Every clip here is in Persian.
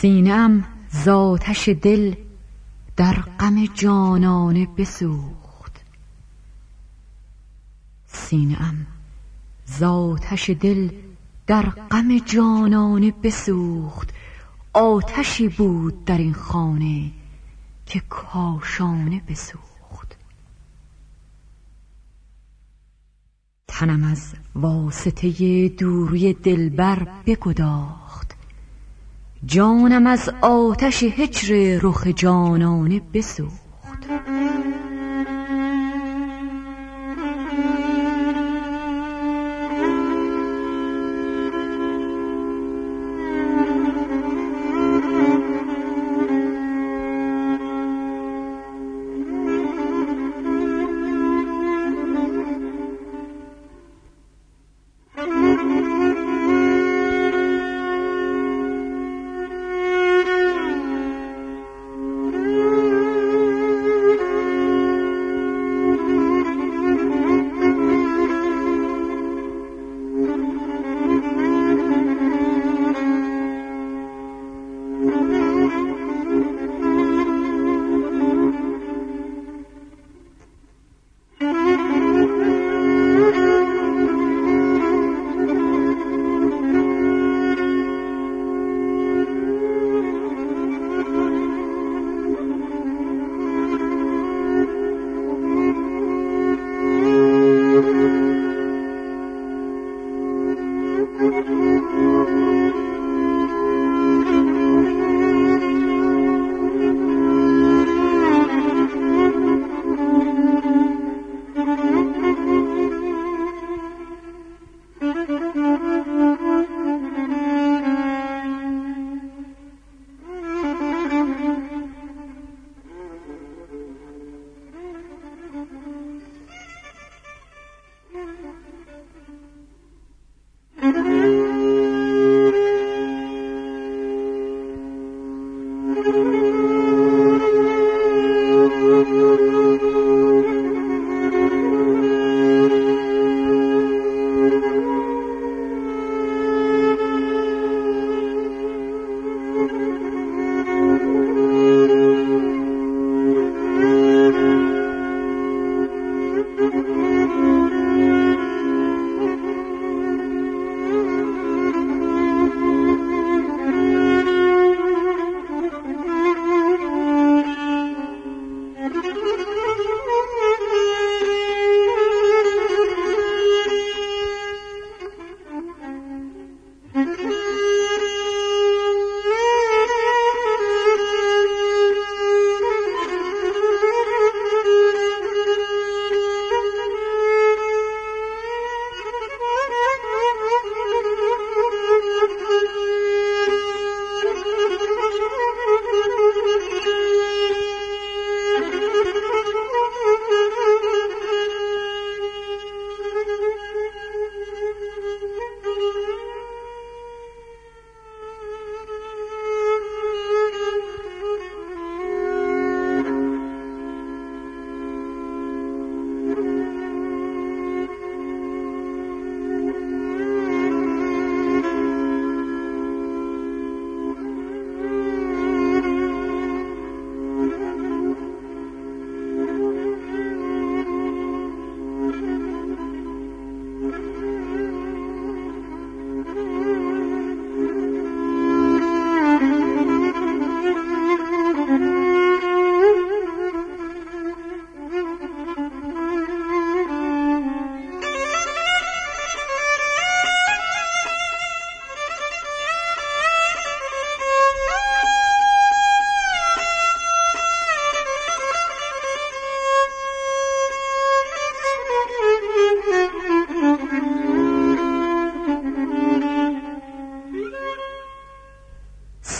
سینم زاتش دل در غم جانانه بسوخت. سینم زاتش دل در غم جانانه بسوخت. آتشی بود در این خانه که کاشانه بسوخت. تنم از واسطه دوری دلبر بگداخت. جانم از آتش هجر رخ جانانه بسوخت.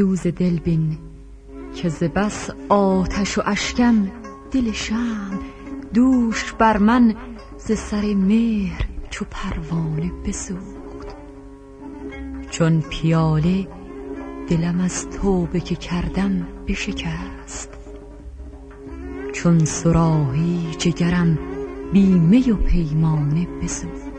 سوز دل بین که ز بس آتش و اشکم دل شم دوش بر من ز سر مهر چو پروانه بسوخت. چون پیاله دلم از توبه که کردم بشکست. چون سراهی جگرم بیمه و پیمانه بسوخت.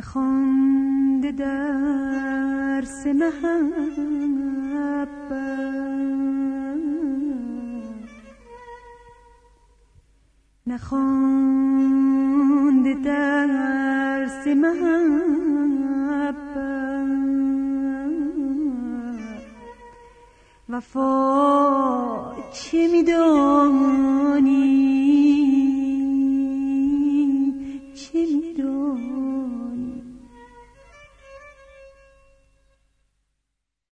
نخوانده درس محبت. نخوانده درس محبت. وفا چه میدانی؟